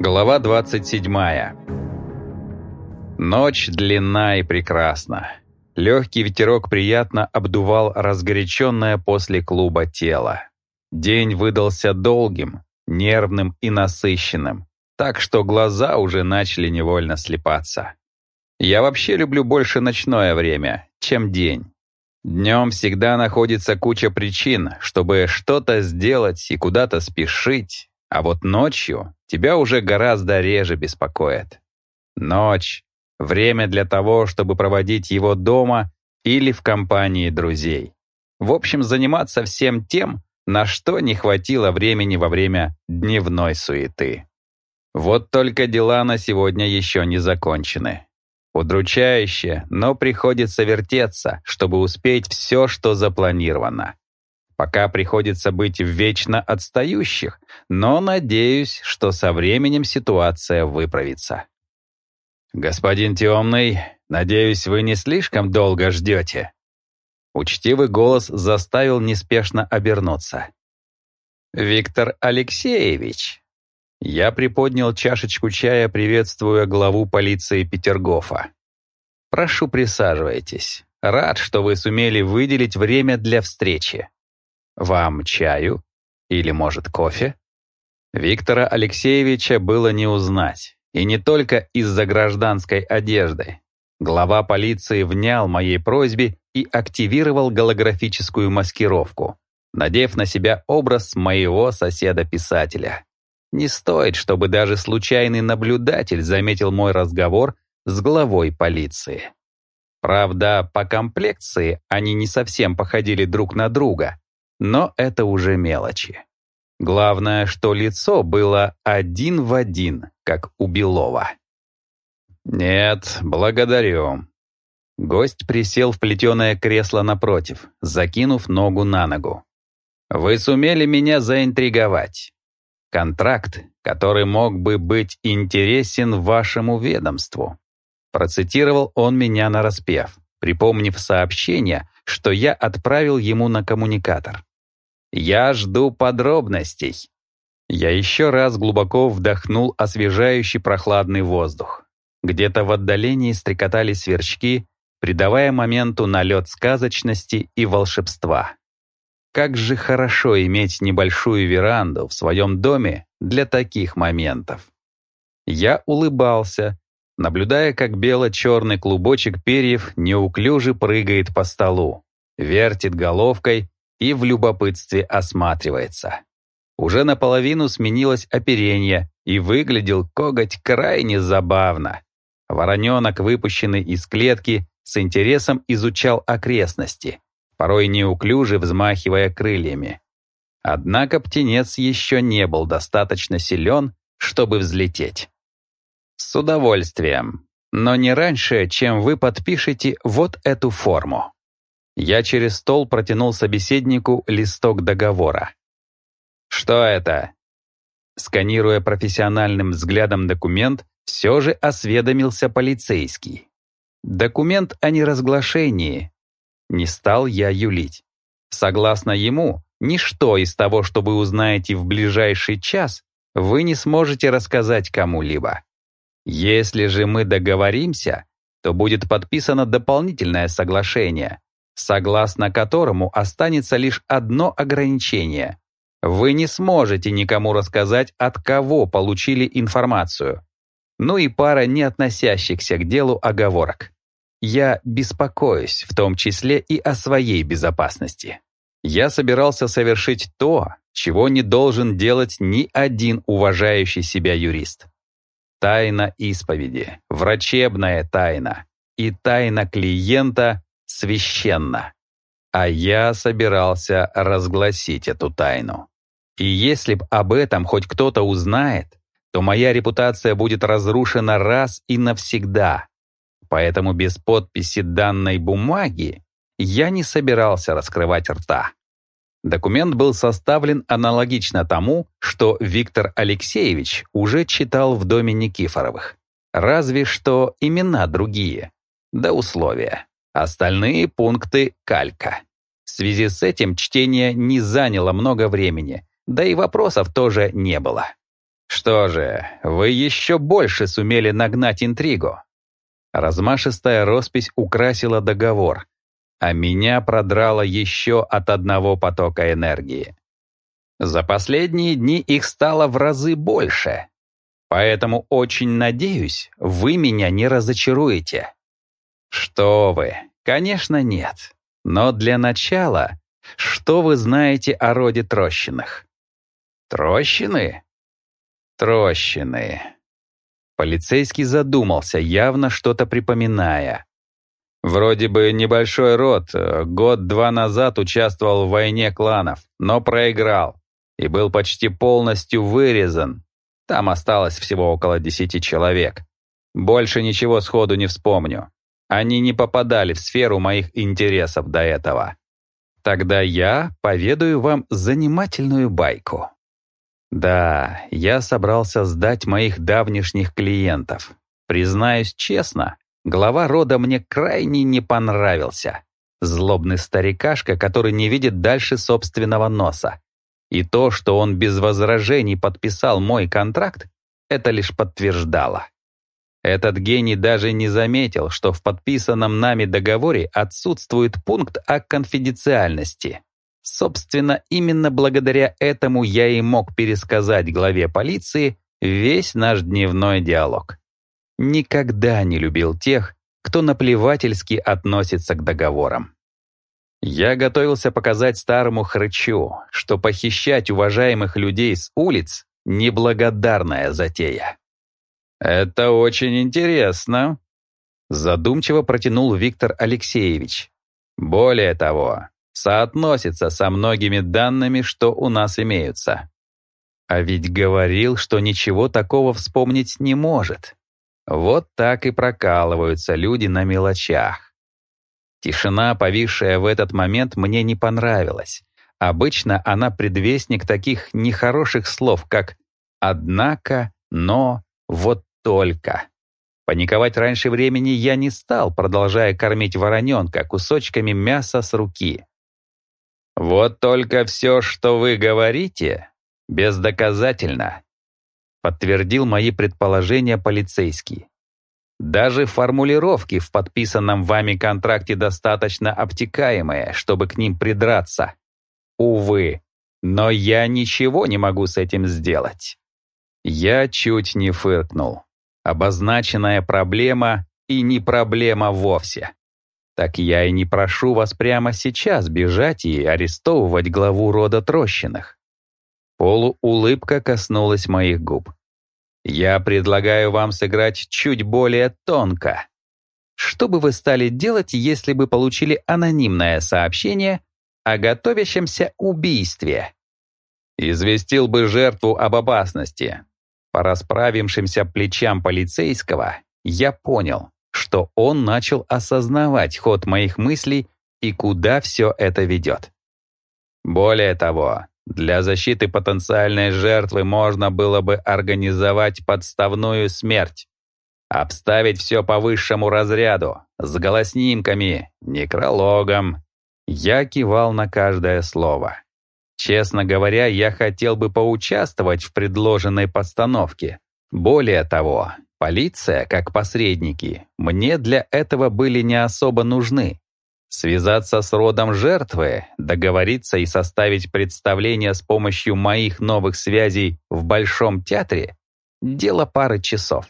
Глава 27. Ночь длинна и прекрасна. Легкий ветерок приятно обдувал разгоряченное после клуба тело. День выдался долгим, нервным и насыщенным, так что глаза уже начали невольно слепаться. Я вообще люблю больше ночное время, чем день. Днем всегда находится куча причин, чтобы что-то сделать и куда-то спешить, а вот ночью тебя уже гораздо реже беспокоит. Ночь — время для того, чтобы проводить его дома или в компании друзей. В общем, заниматься всем тем, на что не хватило времени во время дневной суеты. Вот только дела на сегодня еще не закончены. Удручающе, но приходится вертеться, чтобы успеть все, что запланировано. Пока приходится быть в вечно отстающих, но надеюсь, что со временем ситуация выправится. «Господин Темный, надеюсь, вы не слишком долго ждете?» Учтивый голос заставил неспешно обернуться. «Виктор Алексеевич!» Я приподнял чашечку чая, приветствуя главу полиции Петергофа. «Прошу, присаживайтесь. Рад, что вы сумели выделить время для встречи. Вам чаю? Или, может, кофе?» Виктора Алексеевича было не узнать. И не только из-за гражданской одежды. Глава полиции внял моей просьбе и активировал голографическую маскировку, надев на себя образ моего соседа-писателя. Не стоит, чтобы даже случайный наблюдатель заметил мой разговор с главой полиции. Правда, по комплекции они не совсем походили друг на друга, но это уже мелочи. Главное, что лицо было один в один, как у Белова. «Нет, благодарю». Гость присел в плетеное кресло напротив, закинув ногу на ногу. «Вы сумели меня заинтриговать. Контракт, который мог бы быть интересен вашему ведомству». Процитировал он меня на распев, припомнив сообщение, что я отправил ему на коммуникатор. Я жду подробностей. Я еще раз глубоко вдохнул освежающий прохладный воздух. Где-то в отдалении стрекотали сверчки, придавая моменту налет сказочности и волшебства. Как же хорошо иметь небольшую веранду в своем доме для таких моментов. Я улыбался, наблюдая, как бело-черный клубочек перьев неуклюже прыгает по столу, вертит головкой и в любопытстве осматривается. Уже наполовину сменилось оперение, и выглядел коготь крайне забавно. Вороненок, выпущенный из клетки, с интересом изучал окрестности, порой неуклюже взмахивая крыльями. Однако птенец еще не был достаточно силен, чтобы взлететь. С удовольствием, но не раньше, чем вы подпишете вот эту форму. Я через стол протянул собеседнику листок договора. «Что это?» Сканируя профессиональным взглядом документ, все же осведомился полицейский. Документ о неразглашении. Не стал я юлить. Согласно ему, ничто из того, что вы узнаете в ближайший час, вы не сможете рассказать кому-либо. Если же мы договоримся, то будет подписано дополнительное соглашение, согласно которому останется лишь одно ограничение. Вы не сможете никому рассказать, от кого получили информацию. Ну и пара не относящихся к делу оговорок. Я беспокоюсь, в том числе и о своей безопасности. Я собирался совершить то, чего не должен делать ни один уважающий себя юрист. Тайна исповеди, врачебная тайна и тайна клиента священно. А я собирался разгласить эту тайну. И если б об этом хоть кто-то узнает, то моя репутация будет разрушена раз и навсегда. Поэтому без подписи данной бумаги я не собирался раскрывать рта. Документ был составлен аналогично тому, что Виктор Алексеевич уже читал в доме Никифоровых. Разве что имена другие, да условия. Остальные пункты — калька. В связи с этим чтение не заняло много времени, да и вопросов тоже не было. Что же, вы еще больше сумели нагнать интригу. Размашистая роспись украсила договор, а меня продрало еще от одного потока энергии. За последние дни их стало в разы больше, поэтому очень надеюсь, вы меня не разочаруете. Что вы, конечно, нет. Но для начала, что вы знаете о роде Трощиных? Трощины? Трощины. Полицейский задумался, явно что-то припоминая. Вроде бы небольшой род, год-два назад участвовал в войне кланов, но проиграл и был почти полностью вырезан. Там осталось всего около десяти человек. Больше ничего сходу не вспомню. Они не попадали в сферу моих интересов до этого. Тогда я поведаю вам занимательную байку. Да, я собрался сдать моих давнишних клиентов. Признаюсь честно, глава рода мне крайне не понравился. Злобный старикашка, который не видит дальше собственного носа. И то, что он без возражений подписал мой контракт, это лишь подтверждало. Этот гений даже не заметил, что в подписанном нами договоре отсутствует пункт о конфиденциальности. Собственно, именно благодаря этому я и мог пересказать главе полиции весь наш дневной диалог. Никогда не любил тех, кто наплевательски относится к договорам. Я готовился показать старому хрычу, что похищать уважаемых людей с улиц — неблагодарная затея. «Это очень интересно», — задумчиво протянул Виктор Алексеевич. «Более того, соотносится со многими данными, что у нас имеются. А ведь говорил, что ничего такого вспомнить не может. Вот так и прокалываются люди на мелочах. Тишина, повисшая в этот момент, мне не понравилась. Обычно она предвестник таких нехороших слов, как «однако», «но», «вот только». Паниковать раньше времени я не стал, продолжая кормить вороненка кусочками мяса с руки. «Вот только все, что вы говорите, бездоказательно», подтвердил мои предположения полицейский. Даже формулировки в подписанном вами контракте достаточно обтекаемые, чтобы к ним придраться. Увы, но я ничего не могу с этим сделать. Я чуть не фыркнул. Обозначенная проблема и не проблема вовсе. Так я и не прошу вас прямо сейчас бежать и арестовывать главу рода Трощиных. Полуулыбка коснулась моих губ. Я предлагаю вам сыграть чуть более тонко. Что бы вы стали делать, если бы получили анонимное сообщение о готовящемся убийстве? Известил бы жертву об опасности. По расправившимся плечам полицейского я понял, что он начал осознавать ход моих мыслей и куда все это ведет. Более того, для защиты потенциальной жертвы можно было бы организовать подставную смерть. Обставить все по высшему разряду, с голоснимками, некрологом. Я кивал на каждое слово. Честно говоря, я хотел бы поучаствовать в предложенной постановке. Более того, полиция, как посредники, мне для этого были не особо нужны. Связаться с родом жертвы, договориться и составить представление с помощью моих новых связей в Большом театре — дело пары часов.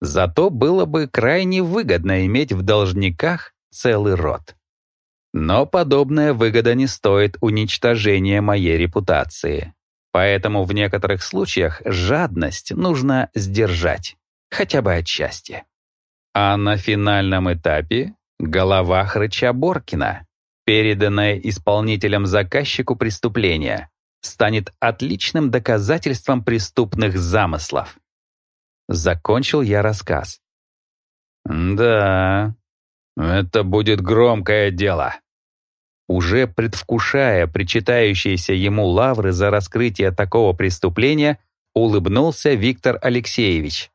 Зато было бы крайне выгодно иметь в должниках целый род. Но подобная выгода не стоит уничтожения моей репутации. Поэтому в некоторых случаях жадность нужно сдержать, хотя бы отчасти. А на финальном этапе Голова Хрыча Боркина, переданная исполнителем заказчику преступления, станет отличным доказательством преступных замыслов. Закончил я рассказ. «Да, это будет громкое дело». Уже предвкушая причитающиеся ему лавры за раскрытие такого преступления, улыбнулся Виктор Алексеевич.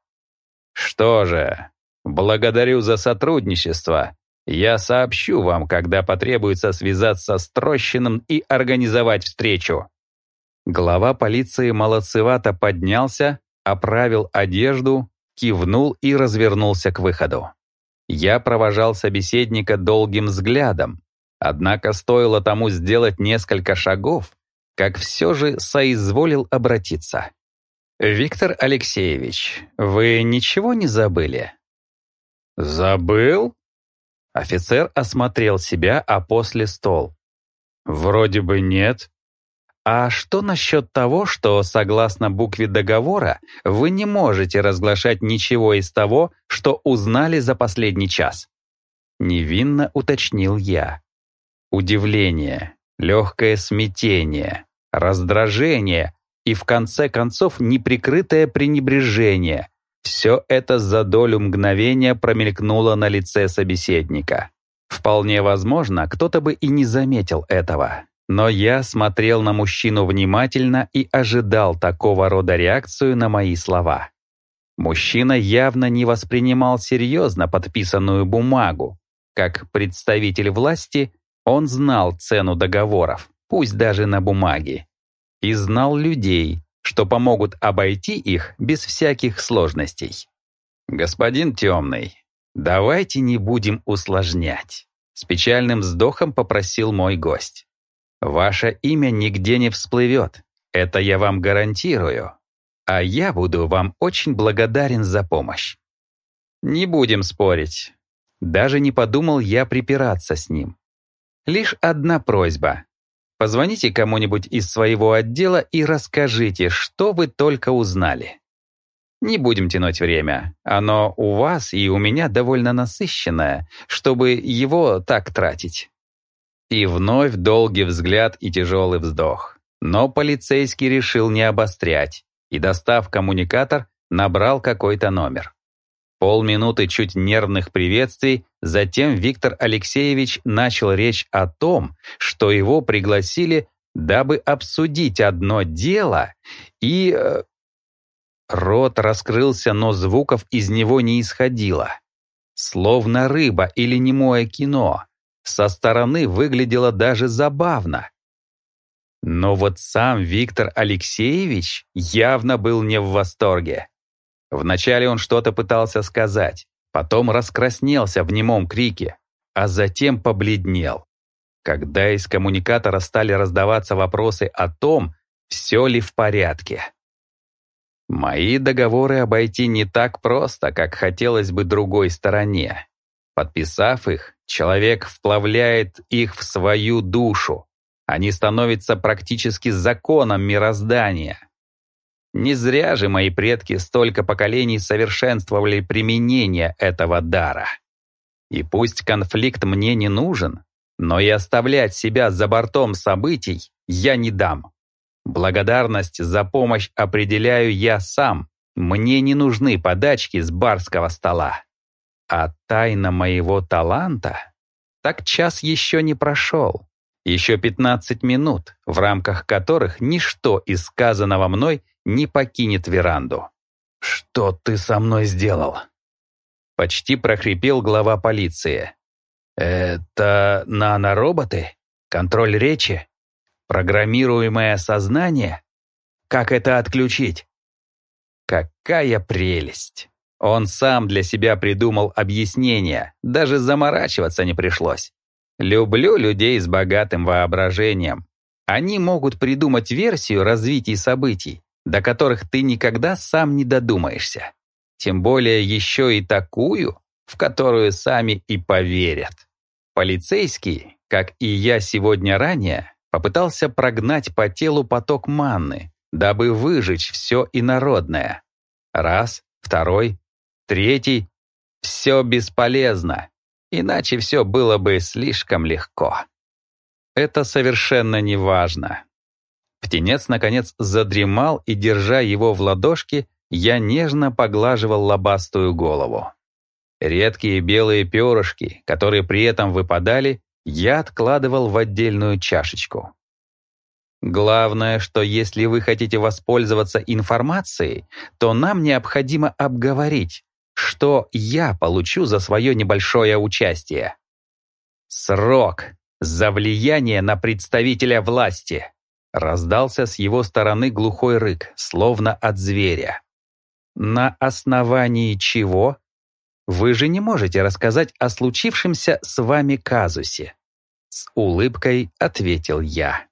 «Что же, благодарю за сотрудничество я сообщу вам, когда потребуется связаться с Трощиным и организовать встречу. Глава полиции молодцевато поднялся, оправил одежду, кивнул и развернулся к выходу. Я провожал собеседника долгим взглядом, однако стоило тому сделать несколько шагов, как все же соизволил обратиться. «Виктор Алексеевич, вы ничего не забыли?» «Забыл?» Офицер осмотрел себя, а после стол. «Вроде бы нет». А что насчет того, что, согласно букве договора, вы не можете разглашать ничего из того, что узнали за последний час? Невинно уточнил я. Удивление, легкое смятение, раздражение и, в конце концов, неприкрытое пренебрежение. Все это за долю мгновения промелькнуло на лице собеседника. Вполне возможно, кто-то бы и не заметил этого. Но я смотрел на мужчину внимательно и ожидал такого рода реакцию на мои слова. Мужчина явно не воспринимал серьезно подписанную бумагу. Как представитель власти, он знал цену договоров, пусть даже на бумаге. И знал людей, что помогут обойти их без всяких сложностей. «Господин Темный, давайте не будем усложнять», — с печальным вздохом попросил мой гость. Ваше имя нигде не всплывет, это я вам гарантирую. А я буду вам очень благодарен за помощь. Не будем спорить. Даже не подумал я припираться с ним. Лишь одна просьба. Позвоните кому-нибудь из своего отдела и расскажите, что вы только узнали. Не будем тянуть время. Оно у вас и у меня довольно насыщенное, чтобы его так тратить. И вновь долгий взгляд и тяжелый вздох. Но полицейский решил не обострять и, достав коммуникатор, набрал какой-то номер. Полминуты чуть нервных приветствий, затем Виктор Алексеевич начал речь о том, что его пригласили, дабы обсудить одно дело, и... Э, рот раскрылся, но звуков из него не исходило. Словно рыба или немое кино. Со стороны выглядело даже забавно. Но вот сам Виктор Алексеевич явно был не в восторге. Вначале он что-то пытался сказать, потом раскраснелся в немом крике, а затем побледнел. Когда из коммуникатора стали раздаваться вопросы о том, все ли в порядке. Мои договоры обойти не так просто, как хотелось бы другой стороне. Подписав их, человек вплавляет их в свою душу. Они становятся практически законом мироздания. Не зря же мои предки столько поколений совершенствовали применение этого дара. И пусть конфликт мне не нужен, но и оставлять себя за бортом событий я не дам. Благодарность за помощь определяю я сам. Мне не нужны подачки с барского стола. А тайна моего таланта? Так час еще не прошел. Еще 15 минут, в рамках которых ничто из сказанного мной не покинет веранду. «Что ты со мной сделал?» Почти прохрипел глава полиции. «Это нанороботы? Контроль речи? Программируемое сознание? Как это отключить?» Какая прелесть! Он сам для себя придумал объяснение, даже заморачиваться не пришлось. Люблю людей с богатым воображением. Они могут придумать версию развития событий, до которых ты никогда сам не додумаешься. Тем более еще и такую, в которую сами и поверят. Полицейский, как и я сегодня ранее, попытался прогнать по телу поток манны, дабы выжечь все инородное. Раз, второй, Третий — все бесполезно, иначе все было бы слишком легко. Это совершенно не важно. Птенец, наконец, задремал, и, держа его в ладошке, я нежно поглаживал лобастую голову. Редкие белые перышки, которые при этом выпадали, я откладывал в отдельную чашечку. Главное, что если вы хотите воспользоваться информацией, то нам необходимо обговорить, что я получу за свое небольшое участие. Срок за влияние на представителя власти. Раздался с его стороны глухой рык, словно от зверя. «На основании чего? Вы же не можете рассказать о случившемся с вами казусе?» С улыбкой ответил я.